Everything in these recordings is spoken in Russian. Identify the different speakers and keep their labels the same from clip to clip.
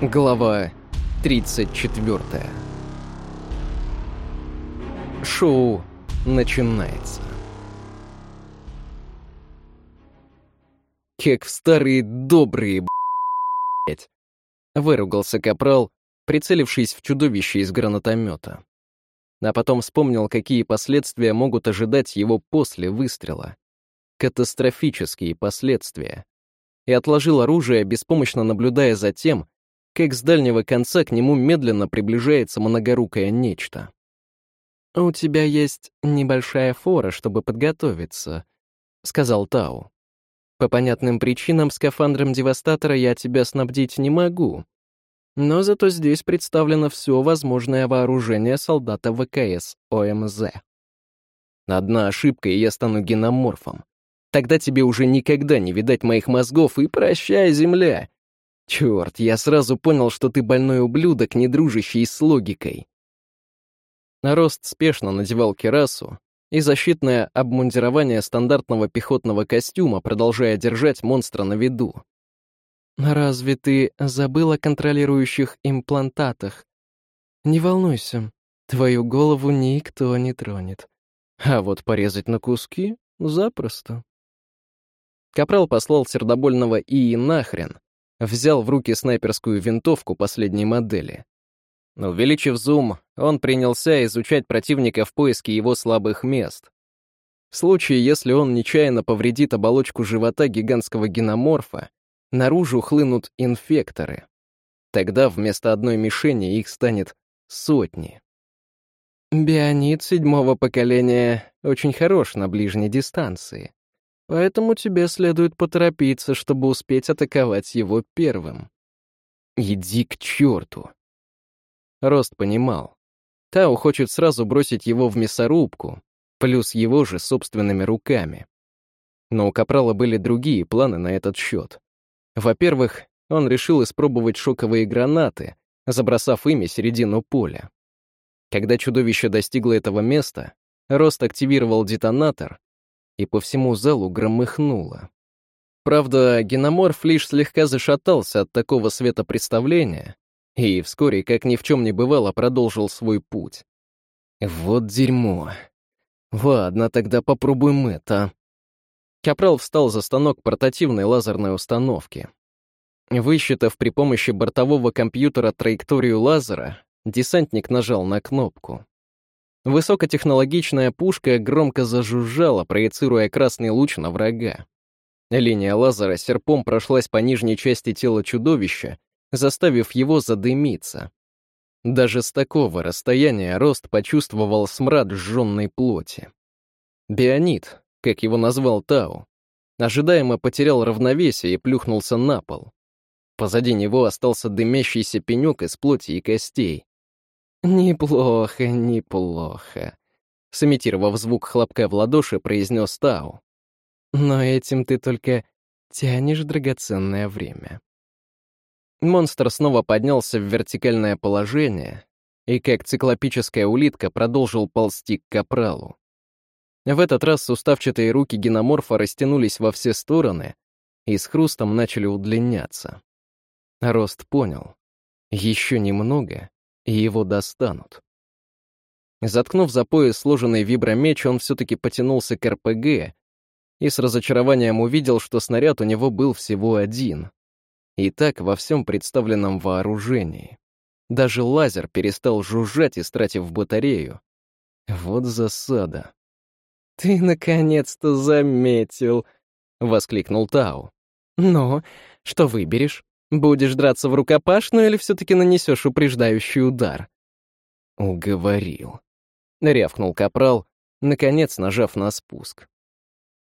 Speaker 1: Глава 34 Шоу начинается. Как в старые добрые, блядь. Выругался капрал, прицелившись в чудовище из гранатомета. А потом вспомнил, какие последствия могут ожидать его после выстрела. Катастрофические последствия. И отложил оружие, беспомощно наблюдая за тем, как с дальнего конца к нему медленно приближается многорукое нечто. «У тебя есть небольшая фора, чтобы подготовиться», — сказал Тау. «По понятным причинам скафандром Девастатора я тебя снабдить не могу, но зато здесь представлено все возможное вооружение солдата ВКС ОМЗ. Одна ошибка, и я стану геноморфом. Тогда тебе уже никогда не видать моих мозгов, и прощай, земля. Черт, я сразу понял, что ты больной ублюдок, не дружащий с логикой. Рост спешно надевал кирасу и защитное обмундирование стандартного пехотного костюма, продолжая держать монстра на виду. «Разве ты забыл о контролирующих имплантатах? Не волнуйся, твою голову никто не тронет. А вот порезать на куски — запросто». Капрал послал сердобольного Ии нахрен, взял в руки снайперскую винтовку последней модели. Увеличив зум, он принялся изучать противника в поиске его слабых мест. В случае, если он нечаянно повредит оболочку живота гигантского геноморфа, наружу хлынут инфекторы. Тогда вместо одной мишени их станет сотни. Бионит седьмого поколения очень хорош на ближней дистанции. Поэтому тебе следует поторопиться, чтобы успеть атаковать его первым. Иди к черту. Рост понимал. Тау хочет сразу бросить его в мясорубку, плюс его же собственными руками. Но у Капрала были другие планы на этот счет. Во-первых, он решил испробовать шоковые гранаты, забросав ими середину поля. Когда чудовище достигло этого места, Рост активировал детонатор и по всему залу громыхнуло. Правда, геноморф лишь слегка зашатался от такого светопредставления и вскоре, как ни в чем не бывало, продолжил свой путь. Вот дерьмо. Ладно, тогда попробуем это. Капрал встал за станок портативной лазерной установки. Высчитав при помощи бортового компьютера траекторию лазера, десантник нажал на кнопку. Высокотехнологичная пушка громко зажужжала, проецируя красный луч на врага. Линия лазера серпом прошлась по нижней части тела чудовища, заставив его задымиться. Даже с такого расстояния Рост почувствовал смрад сжженной плоти. Бионит, как его назвал Тау, ожидаемо потерял равновесие и плюхнулся на пол. Позади него остался дымящийся пенек из плоти и костей, «Неплохо, неплохо», — сымитировав звук хлопка в ладоши, произнес Тау. «Но этим ты только тянешь драгоценное время». Монстр снова поднялся в вертикальное положение и, как циклопическая улитка, продолжил ползти к капралу. В этот раз суставчатые руки геноморфа растянулись во все стороны и с хрустом начали удлиняться. Рост понял. Еще немного, и его достанут. Заткнув за пояс сложенный вибромеч, он все-таки потянулся к РПГ и с разочарованием увидел, что снаряд у него был всего один. И так во всем представленном вооружении. Даже лазер перестал жужжать, истратив батарею. Вот засада. «Ты наконец-то заметил!» — воскликнул Тау. «Ну, что выберешь?» Будешь драться в рукопашную или все-таки нанесешь упреждающий удар?» «Уговорил», — рявкнул Капрал, наконец нажав на спуск.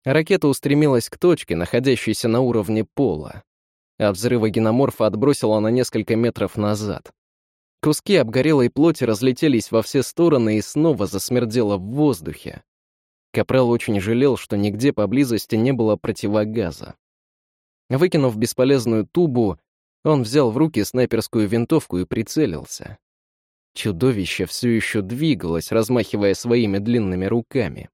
Speaker 1: Ракета устремилась к точке, находящейся на уровне пола. От взрыва геноморфа отбросила на несколько метров назад. Куски обгорелой плоти разлетелись во все стороны и снова засмердело в воздухе. Капрал очень жалел, что нигде поблизости не было противогаза. Выкинув бесполезную тубу, он взял в руки снайперскую винтовку и прицелился. Чудовище все еще двигалось, размахивая своими длинными руками.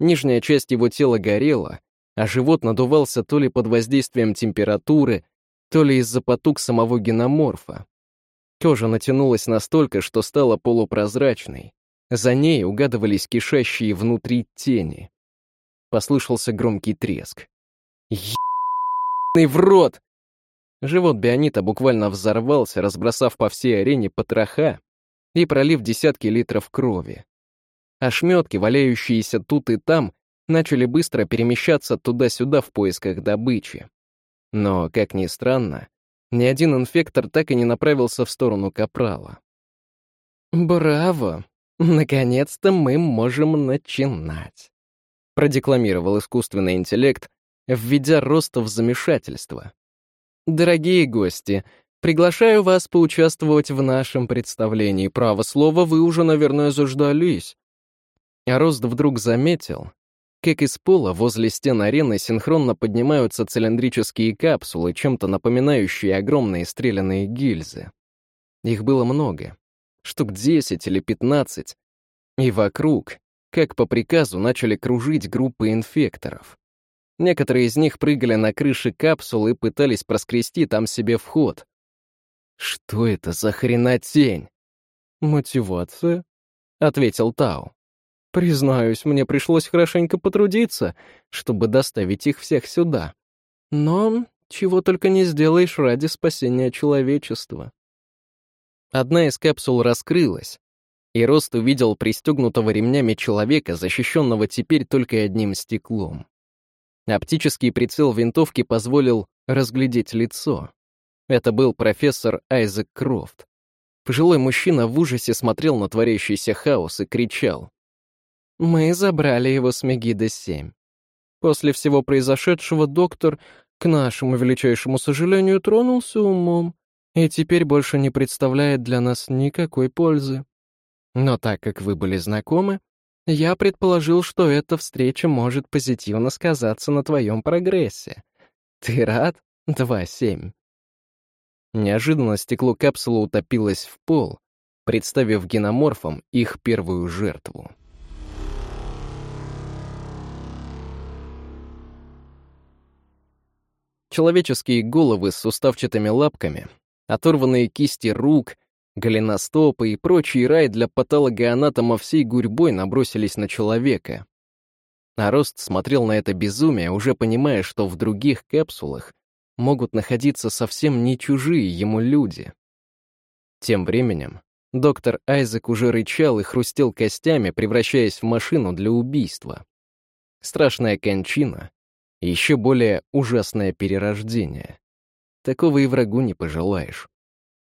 Speaker 1: Нижняя часть его тела горела, а живот надувался то ли под воздействием температуры, то ли из-за потуг самого геноморфа. Кожа натянулась настолько, что стала полупрозрачной. За ней угадывались кишащие внутри тени. Послышался громкий треск. «Ебаный в рот!» Живот Бионита буквально взорвался, разбросав по всей арене потроха и пролив десятки литров крови. Ошметки, валяющиеся тут и там, начали быстро перемещаться туда-сюда в поисках добычи. Но, как ни странно, ни один инфектор так и не направился в сторону Капрала. «Браво! Наконец-то мы можем начинать!» продекламировал искусственный интеллект, введя роста в замешательство. «Дорогие гости, приглашаю вас поучаствовать в нашем представлении. Право слова, вы уже, наверное, заждались». А Рост вдруг заметил, как из пола возле стен арены синхронно поднимаются цилиндрические капсулы, чем-то напоминающие огромные стрелянные гильзы. Их было много, штук 10 или 15, и вокруг, как по приказу, начали кружить группы инфекторов. Некоторые из них прыгали на крыши капсул и пытались проскрести там себе вход. «Что это за хренотень?» «Мотивация», — ответил Тау. Признаюсь, мне пришлось хорошенько потрудиться, чтобы доставить их всех сюда. Но чего только не сделаешь ради спасения человечества. Одна из капсул раскрылась, и Рост увидел пристегнутого ремнями человека, защищенного теперь только одним стеклом. Оптический прицел винтовки позволил разглядеть лицо. Это был профессор Айзек Крофт. Пожилой мужчина в ужасе смотрел на творящийся хаос и кричал. Мы забрали его с Мегида-7. После всего произошедшего доктор, к нашему величайшему сожалению, тронулся умом и теперь больше не представляет для нас никакой пользы. Но так как вы были знакомы, я предположил, что эта встреча может позитивно сказаться на твоем прогрессе. Ты рад? 2-7. Неожиданно стекло капсулы утопилось в пол, представив геноморфам их первую жертву. Человеческие головы с суставчатыми лапками, оторванные кисти рук, голеностопы и прочий рай для патологоанатома всей гурьбой набросились на человека. А Рост смотрел на это безумие, уже понимая, что в других капсулах могут находиться совсем не чужие ему люди. Тем временем доктор Айзек уже рычал и хрустел костями, превращаясь в машину для убийства. Страшная кончина, еще более ужасное перерождение. Такого и врагу не пожелаешь.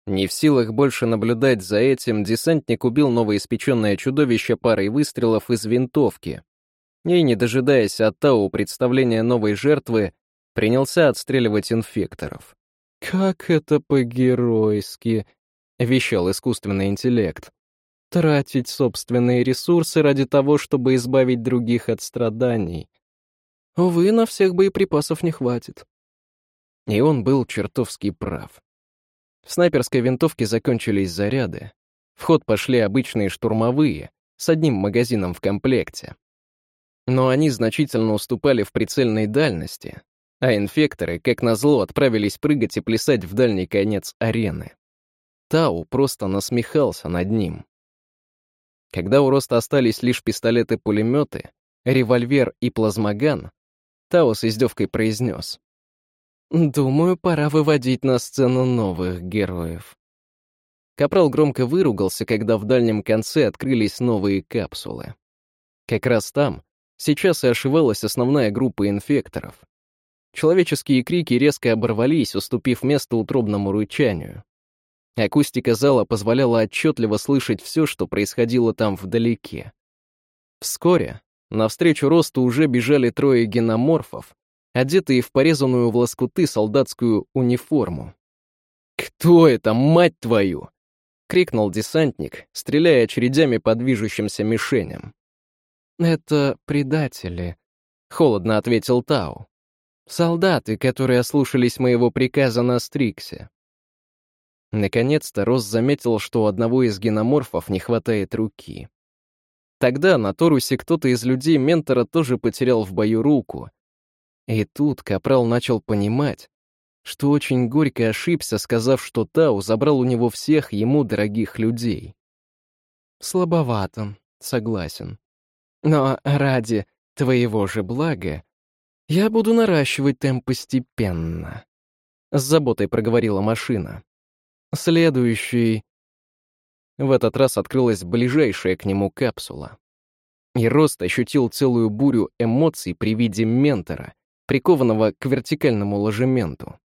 Speaker 1: Не в силах больше наблюдать за этим, десантник убил новоиспеченное чудовище парой выстрелов из винтовки. И, не дожидаясь от Тау представления новой жертвы, принялся отстреливать инфекторов. «Как это по-геройски!» — вещал искусственный интеллект. «Тратить собственные ресурсы ради того, чтобы избавить других от страданий. Увы, на всех боеприпасов не хватит. И он был чертовски прав. В снайперской винтовке закончились заряды. В ход пошли обычные штурмовые, с одним магазином в комплекте. Но они значительно уступали в прицельной дальности, а инфекторы, как назло, отправились прыгать и плясать в дальний конец арены. Тау просто насмехался над ним. Когда у Роста остались лишь пистолеты-пулеметы, револьвер и плазмоган, Тао с издевкой произнес. «Думаю, пора выводить на сцену новых героев». Капрал громко выругался, когда в дальнем конце открылись новые капсулы. Как раз там сейчас и ошивалась основная группа инфекторов. Человеческие крики резко оборвались, уступив место утробному рычанию. Акустика зала позволяла отчетливо слышать все, что происходило там вдалеке. Вскоре Навстречу росту уже бежали трое геноморфов, одетые в порезанную в лоскуты солдатскую униформу. «Кто это, мать твою?» — крикнул десантник, стреляя очередями по движущимся мишеням. «Это предатели», — холодно ответил Тау. «Солдаты, которые ослушались моего приказа на Стриксе». Наконец-то Рос заметил, что у одного из геноморфов не хватает руки. Тогда на Торусе кто-то из людей ментора тоже потерял в бою руку. И тут Капрал начал понимать, что очень горько ошибся, сказав, что Тау забрал у него всех ему дорогих людей. Слабовато, согласен. Но ради твоего же блага я буду наращивать темп постепенно. С заботой проговорила машина. Следующий... В этот раз открылась ближайшая к нему капсула. И Рост ощутил целую бурю эмоций при виде ментора, прикованного к вертикальному ложементу.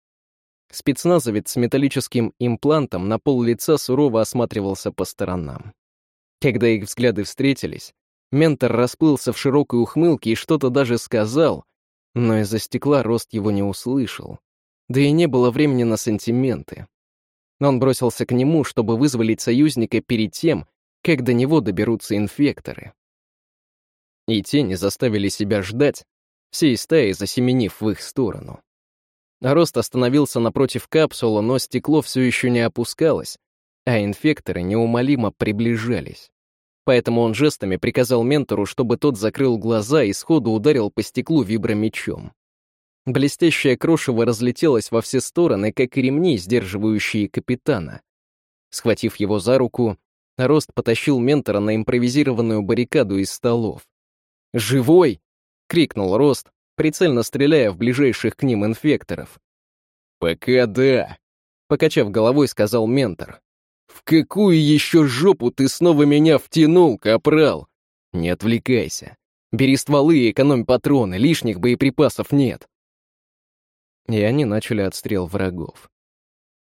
Speaker 1: Спецназовец с металлическим имплантом на пол лица сурово осматривался по сторонам. Когда их взгляды встретились, ментор расплылся в широкой ухмылке и что-то даже сказал, но из-за стекла Рост его не услышал. Да и не было времени на сантименты. Он бросился к нему, чтобы вызволить союзника перед тем, как до него доберутся инфекторы. И те не заставили себя ждать, всей стаей засеменив в их сторону. Рост остановился напротив капсулы, но стекло все еще не опускалось, а инфекторы неумолимо приближались. Поэтому он жестами приказал ментору, чтобы тот закрыл глаза и сходу ударил по стеклу вибромечом. Блестящее крошево разлетелось во все стороны, как ремни, сдерживающие капитана. Схватив его за руку, Рост потащил ментора на импровизированную баррикаду из столов. «Живой!» — крикнул Рост, прицельно стреляя в ближайших к ним инфекторов. «Пока да», — покачав головой, сказал ментор. «В какую еще жопу ты снова меня втянул, капрал? Не отвлекайся. Бери стволы и экономь патроны, лишних боеприпасов нет». И они начали отстрел врагов.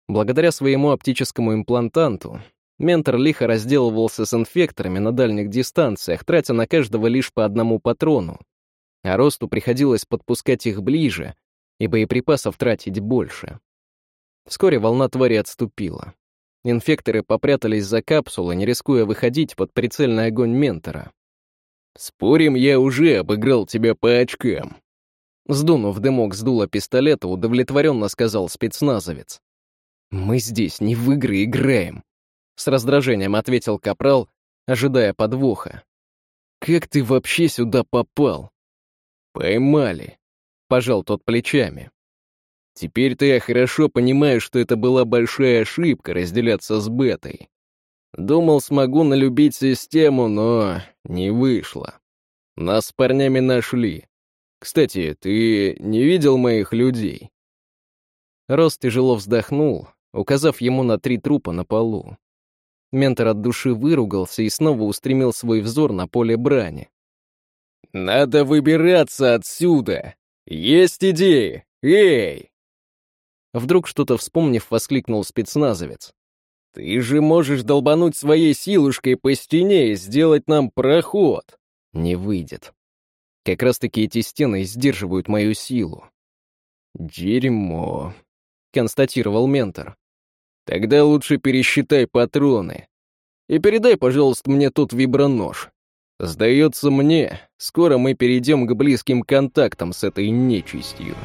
Speaker 1: Благодаря своему оптическому имплантанту, ментор лихо разделывался с инфекторами на дальних дистанциях, тратя на каждого лишь по одному патрону, а Росту приходилось подпускать их ближе и боеприпасов тратить больше. Вскоре волна твари отступила. Инфекторы попрятались за капсулы, не рискуя выходить под прицельный огонь ментора. «Спорим, я уже обыграл тебя по очкам», Сдунув дымок с дула пистолета, удовлетворенно сказал спецназовец. «Мы здесь не в игры играем», — с раздражением ответил Капрал, ожидая подвоха. «Как ты вообще сюда попал?» «Поймали», — пожал тот плечами. «Теперь-то я хорошо понимаю, что это была большая ошибка разделяться с Бетой. Думал, смогу налюбить систему, но не вышло. Нас с парнями нашли. Кстати, ты не видел моих людей?» Рост тяжело вздохнул, указав ему на три трупа на полу. Ментор от души выругался и снова устремил свой взор на поле брани. «Надо выбираться отсюда! Есть идеи! Эй!» Вдруг что-то вспомнив, воскликнул спецназовец. «Ты же можешь долбануть своей силушкой по стене и сделать нам проход!» «Не выйдет. Как раз-таки эти стены сдерживают мою силу». «Дерьмо», — констатировал ментор. «Тогда лучше пересчитай патроны. И передай, пожалуйста, мне тут вибронож. Сдается мне, скоро мы перейдем к близким контактам с этой нечистью.